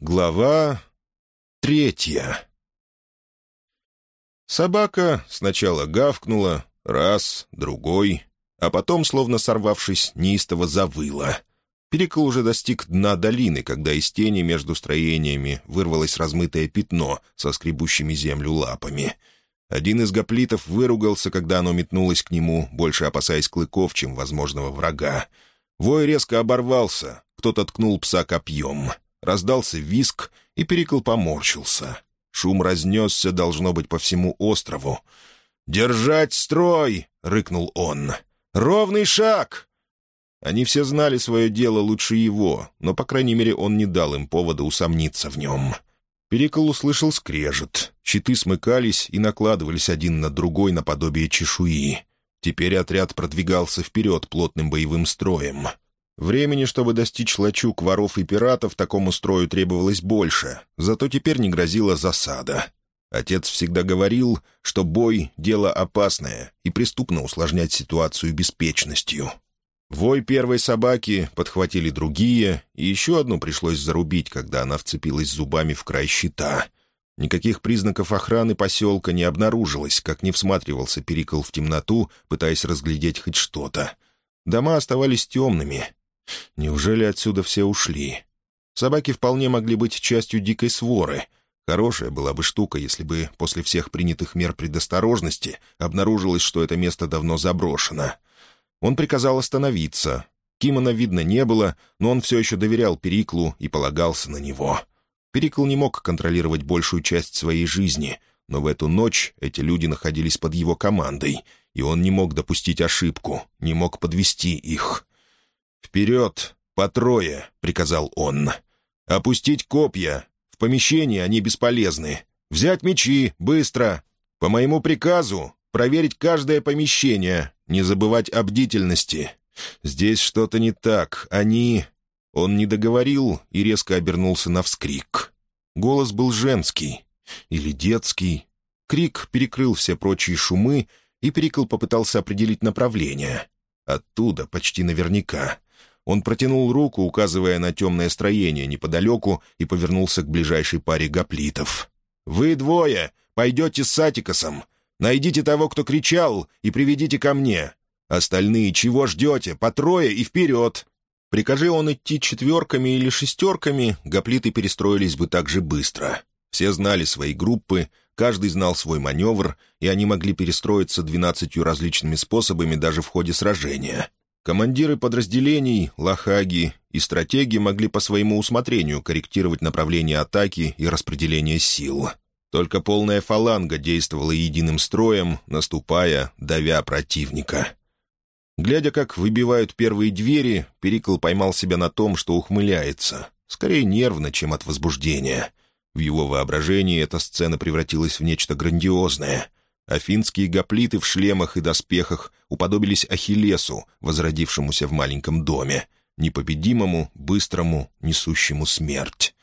Глава третья Собака сначала гавкнула, раз, другой, а потом, словно сорвавшись, неистово завыла. Перекол уже достиг дна долины, когда из тени между строениями вырвалось размытое пятно со скребущими землю лапами. Один из гоплитов выругался, когда оно метнулось к нему, больше опасаясь клыков, чем возможного врага. Вой резко оборвался, кто-то ткнул пса копьем — Раздался виск, и Перикл поморщился. Шум разнесся, должно быть, по всему острову. «Держать строй!» — рыкнул он. «Ровный шаг!» Они все знали свое дело лучше его, но, по крайней мере, он не дал им повода усомниться в нем. Перикл услышал скрежет. Щиты смыкались и накладывались один на другой наподобие чешуи. Теперь отряд продвигался вперед плотным боевым строем. Времени, чтобы достичь лачуг воров и пиратов, такому строю требовалось больше, зато теперь не грозила засада. Отец всегда говорил, что бой — дело опасное, и преступно усложнять ситуацию беспечностью. Вой первой собаки подхватили другие, и еще одну пришлось зарубить, когда она вцепилась зубами в край щита. Никаких признаков охраны поселка не обнаружилось, как не всматривался Перикл в темноту, пытаясь разглядеть хоть что-то. Дома оставались темными, Неужели отсюда все ушли? Собаки вполне могли быть частью дикой своры. Хорошая была бы штука, если бы после всех принятых мер предосторожности обнаружилось, что это место давно заброшено. Он приказал остановиться. Кимона видно не было, но он все еще доверял Периклу и полагался на него. Перикл не мог контролировать большую часть своей жизни, но в эту ночь эти люди находились под его командой, и он не мог допустить ошибку, не мог подвести их. «Вперед! По трое!» — приказал он. «Опустить копья! В помещении они бесполезны. Взять мечи! Быстро! По моему приказу проверить каждое помещение, не забывать о бдительности. Здесь что-то не так. Они...» Он не договорил и резко обернулся на вскрик. Голос был женский. Или детский. Крик перекрыл все прочие шумы, и Перикл попытался определить направление. Оттуда, почти наверняка. Он протянул руку, указывая на темное строение неподалеку, и повернулся к ближайшей паре гоплитов. «Вы двое пойдете с Сатикосом. Найдите того, кто кричал, и приведите ко мне. Остальные чего ждете? По трое и вперед!» Прикажи он идти четверками или шестерками, гоплиты перестроились бы так же быстро. Все знали свои группы, каждый знал свой маневр, и они могли перестроиться двенадцатью различными способами даже в ходе сражения. Командиры подразделений, лахаги и стратеги могли по своему усмотрению корректировать направление атаки и распределение сил. Только полная фаланга действовала единым строем, наступая, давя противника. Глядя, как выбивают первые двери, Перикл поймал себя на том, что ухмыляется. Скорее нервно, чем от возбуждения. В его воображении эта сцена превратилась в нечто грандиозное. Афинские гоплиты в шлемах и доспехах уподобились Ахиллесу, возродившемуся в маленьком доме, непобедимому, быстрому, несущему смерть.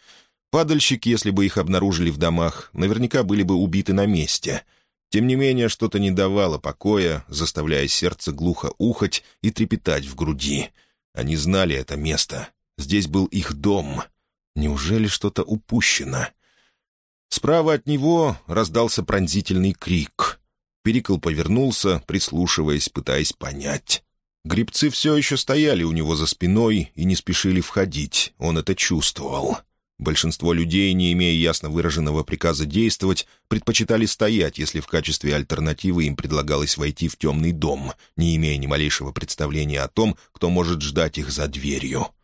Падальщики, если бы их обнаружили в домах, наверняка были бы убиты на месте. Тем не менее, что-то не давало покоя, заставляя сердце глухо ухать и трепетать в груди. Они знали это место. Здесь был их дом. Неужели что-то упущено? Справа от него раздался пронзительный крик. Перикл повернулся, прислушиваясь, пытаясь понять. Грибцы все еще стояли у него за спиной и не спешили входить, он это чувствовал. Большинство людей, не имея ясно выраженного приказа действовать, предпочитали стоять, если в качестве альтернативы им предлагалось войти в темный дом, не имея ни малейшего представления о том, кто может ждать их за дверью.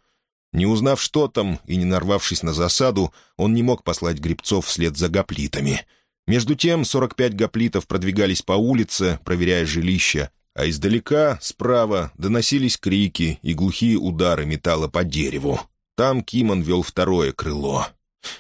Не узнав, что там, и не нарвавшись на засаду, он не мог послать грибцов вслед за гоплитами. Между тем 45 гоплитов продвигались по улице, проверяя жилища, а издалека, справа, доносились крики и глухие удары металла по дереву. Там Кимон вел второе крыло.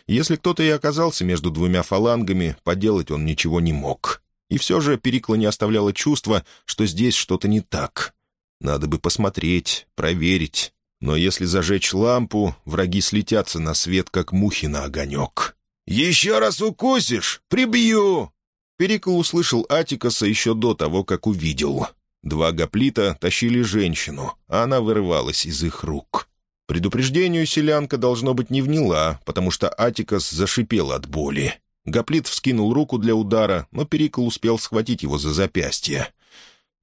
Если кто-то и оказался между двумя фалангами, поделать он ничего не мог. И все же Перикла не оставляло чувства, что здесь что-то не так. Надо бы посмотреть, проверить. Но если зажечь лампу, враги слетятся на свет, как мухи на огонек. «Еще раз укусишь? Прибью!» Перикл услышал Атикаса еще до того, как увидел. Два гоплита тащили женщину, а она вырывалась из их рук. Предупреждению селянка, должно быть, не вняла, потому что Атикас зашипел от боли. Гоплит вскинул руку для удара, но Перикл успел схватить его за запястье.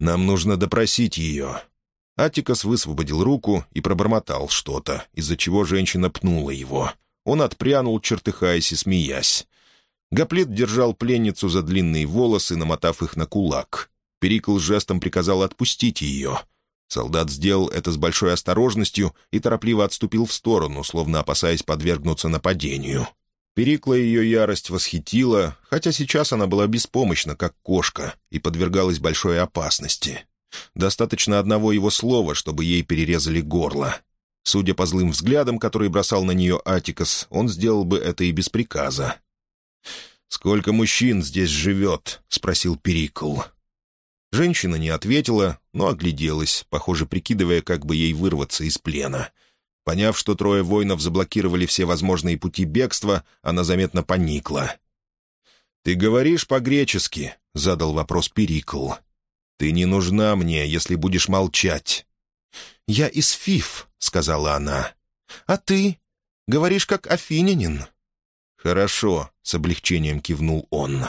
«Нам нужно допросить ее». Атикас высвободил руку и пробормотал что-то, из-за чего женщина пнула его. Он отпрянул, чертыхаясь и смеясь. Гоплит держал пленницу за длинные волосы, намотав их на кулак. Перикл жестом приказал отпустить ее. Солдат сделал это с большой осторожностью и торопливо отступил в сторону, словно опасаясь подвергнуться нападению. Перикла ее ярость восхитила, хотя сейчас она была беспомощна, как кошка, и подвергалась большой опасности. Достаточно одного его слова, чтобы ей перерезали горло. Судя по злым взглядам, которые бросал на нее Атикас, он сделал бы это и без приказа. «Сколько мужчин здесь живет?» — спросил Перикл. Женщина не ответила, но огляделась, похоже, прикидывая, как бы ей вырваться из плена — Поняв, что трое воинов заблокировали все возможные пути бегства, она заметно поникла. «Ты говоришь по-гречески?» — задал вопрос Перикл. «Ты не нужна мне, если будешь молчать». «Я из Фиф», — сказала она. «А ты? Говоришь, как афинянин». «Хорошо», — с облегчением кивнул он.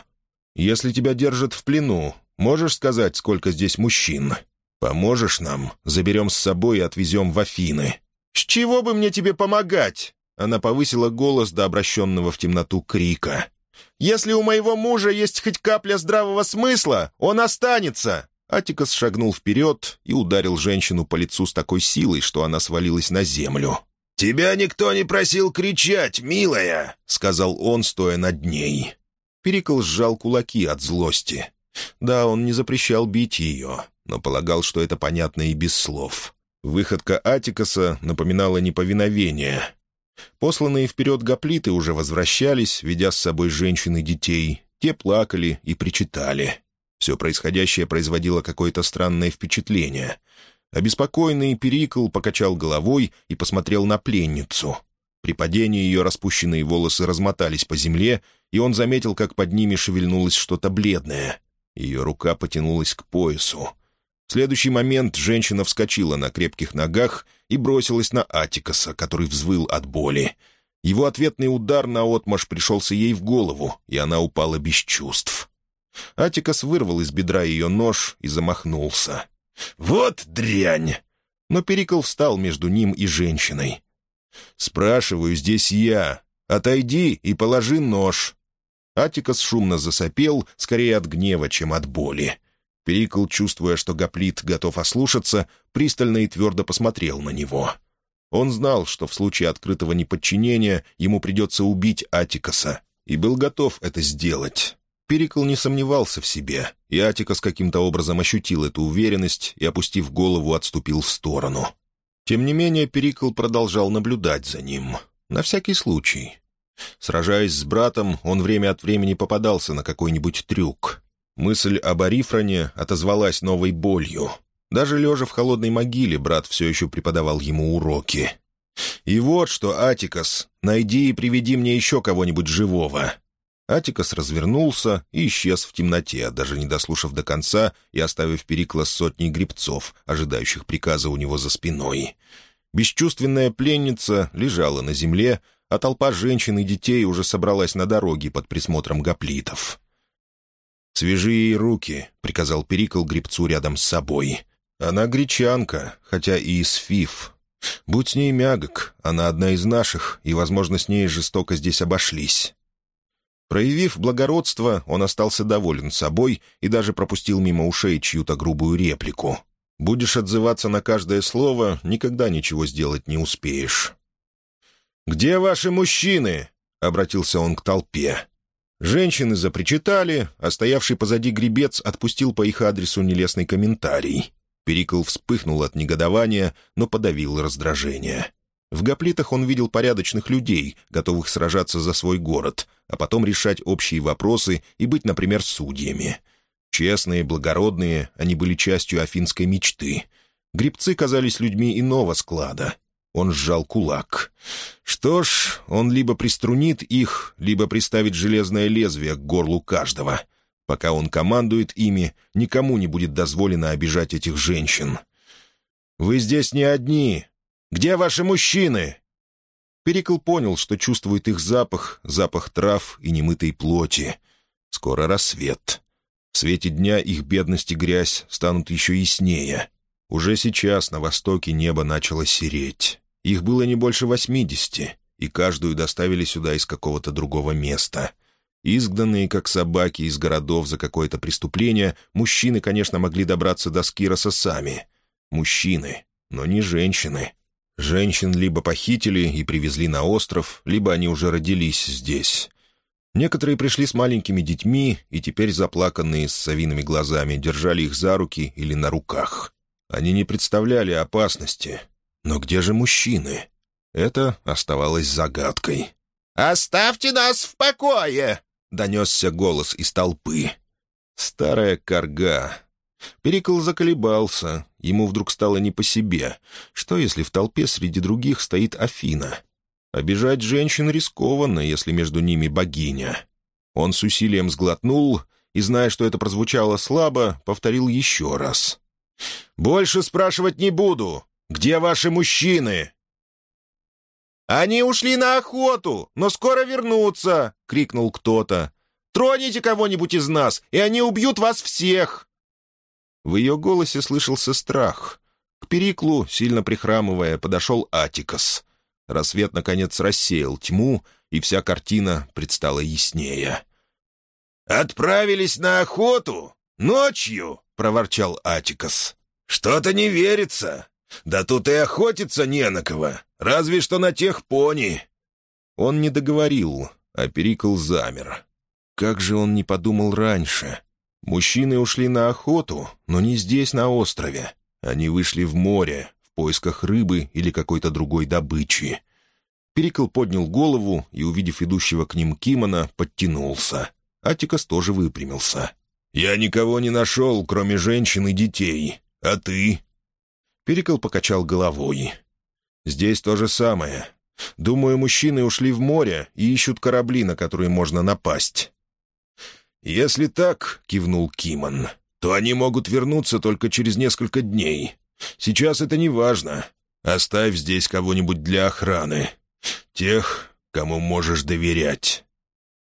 «Если тебя держат в плену, можешь сказать, сколько здесь мужчин? Поможешь нам, заберем с собой и отвезем в Афины. «С чего бы мне тебе помогать?» Она повысила голос до обращенного в темноту крика. «Если у моего мужа есть хоть капля здравого смысла, он останется!» Атикас шагнул вперед и ударил женщину по лицу с такой силой, что она свалилась на землю. «Тебя никто не просил кричать, милая!» — сказал он, стоя над ней. Перикл сжал кулаки от злости. Да, он не запрещал бить ее, но полагал, что это понятно и без слов. Выходка Атикаса напоминала неповиновение. Посланные вперед гоплиты уже возвращались, ведя с собой женщин и детей. Те плакали и причитали. Все происходящее производило какое-то странное впечатление. Обеспокоенный Перикл покачал головой и посмотрел на пленницу. При падении ее распущенные волосы размотались по земле, и он заметил, как под ними шевельнулось что-то бледное. Ее рука потянулась к поясу. В следующий момент женщина вскочила на крепких ногах и бросилась на Атикаса, который взвыл от боли. Его ответный удар на отмаш пришелся ей в голову, и она упала без чувств. Атикас вырвал из бедра ее нож и замахнулся. «Вот дрянь!» Но Перикл встал между ним и женщиной. «Спрашиваю, здесь я. Отойди и положи нож». Атикас шумно засопел, скорее от гнева, чем от боли. Перикл, чувствуя, что Гоплит готов ослушаться, пристально и твердо посмотрел на него. Он знал, что в случае открытого неподчинения ему придется убить Атикаса, и был готов это сделать. Перикл не сомневался в себе, и Атикас каким-то образом ощутил эту уверенность и, опустив голову, отступил в сторону. Тем не менее, Перикл продолжал наблюдать за ним. На всякий случай. Сражаясь с братом, он время от времени попадался на какой-нибудь трюк. Мысль об Арифране отозвалась новой болью. Даже лежа в холодной могиле, брат все еще преподавал ему уроки. «И вот что, Атикас, найди и приведи мне еще кого-нибудь живого». Атикас развернулся и исчез в темноте, даже не дослушав до конца и оставив Перикла с сотней грибцов, ожидающих приказа у него за спиной. Бесчувственная пленница лежала на земле, а толпа женщин и детей уже собралась на дороге под присмотром гоплитов. «Свяжи ей руки», — приказал Перикл гребцу рядом с собой. «Она гречанка, хотя и из фиф. Будь с ней мягок, она одна из наших, и, возможно, с ней жестоко здесь обошлись». Проявив благородство, он остался доволен собой и даже пропустил мимо ушей чью-то грубую реплику. «Будешь отзываться на каждое слово, никогда ничего сделать не успеешь». «Где ваши мужчины?» — обратился он к толпе. Женщины запричитали, а стоявший позади гребец отпустил по их адресу нелестный комментарий. Перикл вспыхнул от негодования, но подавил раздражение. В гоплитах он видел порядочных людей, готовых сражаться за свой город, а потом решать общие вопросы и быть, например, судьями. Честные, благородные, они были частью афинской мечты. Гребцы казались людьми иного склада, он сжал кулак. Что ж, он либо приструнит их, либо приставит железное лезвие к горлу каждого. Пока он командует ими, никому не будет дозволено обижать этих женщин. «Вы здесь не одни. Где ваши мужчины?» Перикл понял, что чувствует их запах, запах трав и немытой плоти. Скоро рассвет. В свете дня их бедность и грязь станут еще яснее. Уже сейчас на востоке небо начало сереть. Их было не больше восьмидесяти, и каждую доставили сюда из какого-то другого места. Изгнанные, как собаки, из городов за какое-то преступление, мужчины, конечно, могли добраться до Скироса сами. Мужчины, но не женщины. Женщин либо похитили и привезли на остров, либо они уже родились здесь. Некоторые пришли с маленькими детьми и теперь заплаканные с совиными глазами держали их за руки или на руках. Они не представляли опасности. Но где же мужчины? Это оставалось загадкой. «Оставьте нас в покое!» — донесся голос из толпы. Старая корга. Перикл заколебался. Ему вдруг стало не по себе. Что, если в толпе среди других стоит Афина? Обижать женщин рискованно, если между ними богиня. Он с усилием сглотнул и, зная, что это прозвучало слабо, повторил еще раз. «Больше спрашивать не буду. Где ваши мужчины?» «Они ушли на охоту, но скоро вернутся!» — крикнул кто-то. «Троните кого-нибудь из нас, и они убьют вас всех!» В ее голосе слышался страх. К Периклу, сильно прихрамывая, подошел Атикос. Рассвет, наконец, рассеял тьму, и вся картина предстала яснее. «Отправились на охоту? Ночью?» — проворчал Атикос. «Что-то не верится. Да тут и охотиться не на кого. Разве что на тех пони». Он не договорил, а Перикл замер. Как же он не подумал раньше? Мужчины ушли на охоту, но не здесь, на острове. Они вышли в море, в поисках рыбы или какой-то другой добычи. Перикл поднял голову и, увидев идущего к ним Кимона, подтянулся. Атикас тоже выпрямился. «Я никого не нашел, кроме женщин и детей. А ты?» Перикл покачал головой. Здесь то же самое. Думаю, мужчины ушли в море и ищут корабли, на которые можно напасть». «Если так», — кивнул Кимон, — «то они могут вернуться только через несколько дней. Сейчас это не важно. Оставь здесь кого-нибудь для охраны. Тех, кому можешь доверять».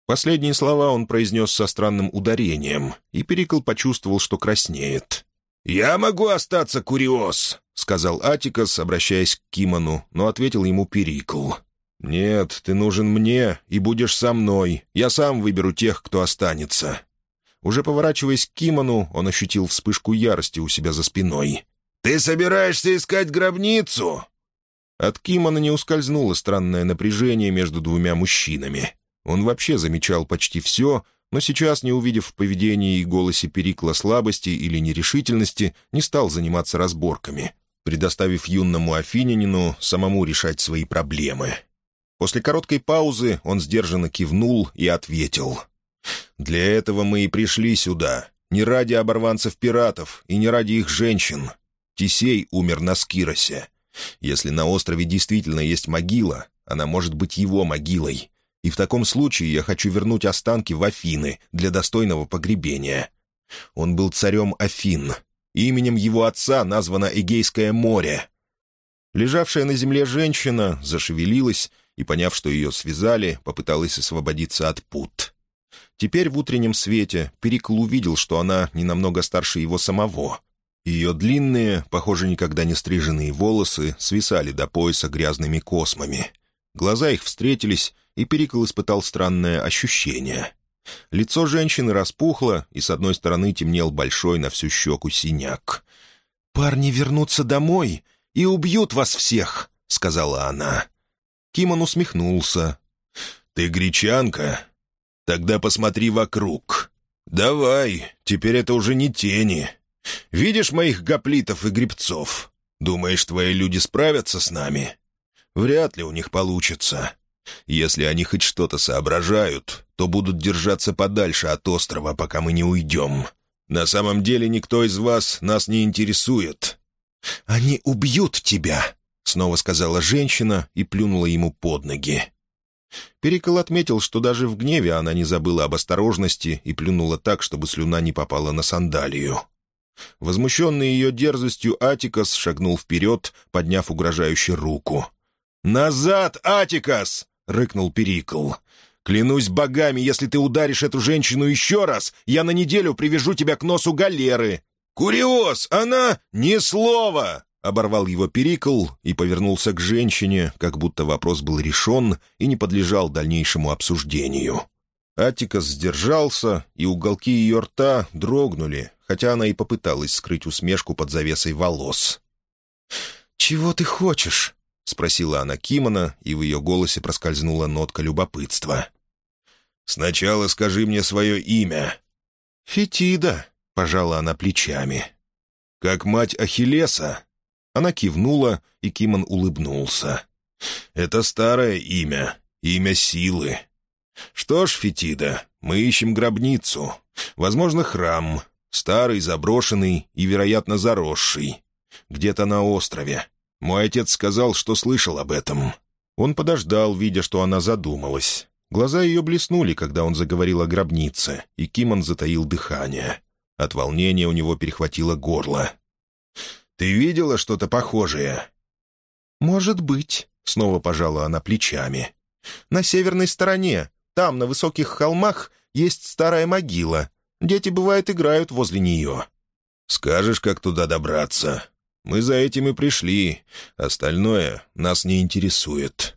Последние слова он произнес со странным ударением, и Перикл почувствовал, что краснеет. «Я могу остаться, Куриос!» — сказал Атикас, обращаясь к Кимону, но ответил ему Перикл. «Нет, ты нужен мне и будешь со мной. Я сам выберу тех, кто останется». Уже поворачиваясь к Кимону, он ощутил вспышку ярости у себя за спиной. «Ты собираешься искать гробницу?» От Кимона не ускользнуло странное напряжение между двумя мужчинами. Он вообще замечал почти все, но сейчас, не увидев в поведении и голосе Перикла слабости или нерешительности, не стал заниматься разборками предоставив юному афинянину самому решать свои проблемы. После короткой паузы он сдержанно кивнул и ответил. «Для этого мы и пришли сюда. Не ради оборванцев-пиратов и не ради их женщин. Тисей умер на Скиросе. Если на острове действительно есть могила, она может быть его могилой. И в таком случае я хочу вернуть останки в Афины для достойного погребения. Он был царем Афин, Именем его отца названо Эгейское море. Лежавшая на земле женщина зашевелилась и, поняв, что ее связали, попыталась освободиться от пут. Теперь в утреннем свете Перикл увидел, что она не намного старше его самого. Ее длинные, похоже, никогда не стриженные волосы свисали до пояса грязными космами. Глаза их встретились, и Перикл испытал странное ощущение. Лицо женщины распухло, и с одной стороны темнел большой на всю щеку синяк. «Парни вернутся домой и убьют вас всех», — сказала она. Кимон усмехнулся. «Ты гречанка? Тогда посмотри вокруг. Давай, теперь это уже не тени. Видишь моих гоплитов и грибцов? Думаешь, твои люди справятся с нами? Вряд ли у них получится. Если они хоть что-то соображают, то будут держаться подальше от острова, пока мы не уйдем. На самом деле никто из вас нас не интересует». «Они убьют тебя», — снова сказала женщина и плюнула ему под ноги. Перикол отметил, что даже в гневе она не забыла об осторожности и плюнула так, чтобы слюна не попала на сандалию. Возмущенный ее дерзостью, Атикас шагнул вперед, подняв угрожающе руку. «Назад, Атикас!» — рыкнул Перикл. «Клянусь богами, если ты ударишь эту женщину еще раз, я на неделю привяжу тебя к носу галеры!» «Куриоз, она... Ни слова!» — оборвал его Перикл и повернулся к женщине, как будто вопрос был решен и не подлежал дальнейшему обсуждению. Атикас сдержался, и уголки ее рта дрогнули, хотя она и попыталась скрыть усмешку под завесой волос. «Чего ты хочешь?» — спросила она Кимона, и в ее голосе проскользнула нотка любопытства. «Сначала скажи мне свое имя». «Фетида», — пожала она плечами. «Как мать Ахиллеса?» Она кивнула, и Кимон улыбнулся. «Это старое имя, имя силы. Что ж, Фетида, мы ищем гробницу. Возможно, храм, Старый, заброшенный и, вероятно, заросший. Где-то на острове. Мой отец сказал, что слышал об этом. Он подождал, видя, что она задумалась. Глаза ее блеснули, когда он заговорил о гробнице, и Кимон затаил дыхание. От волнения у него перехватило горло. «Ты видела что-то похожее?» «Может быть», — снова пожала она плечами. «На северной стороне, там, на высоких холмах, есть старая могила. Дети, бывает, играют возле нее». «Скажешь, как туда добраться? Мы за этим и пришли. Остальное нас не интересует».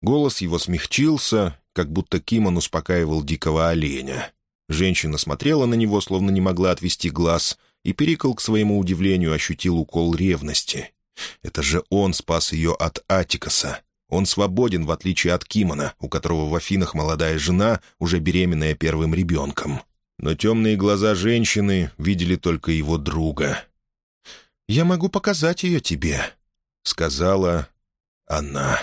Голос его смягчился, как будто Кимон успокаивал дикого оленя. Женщина смотрела на него, словно не могла отвести глаз, и Перикл, к своему удивлению, ощутил укол ревности. Это же он спас ее от Атикаса. Он свободен, в отличие от Кимона, у которого в Афинах молодая жена, уже беременная первым ребенком но темные глаза женщины видели только его друга. «Я могу показать ее тебе», — сказала она.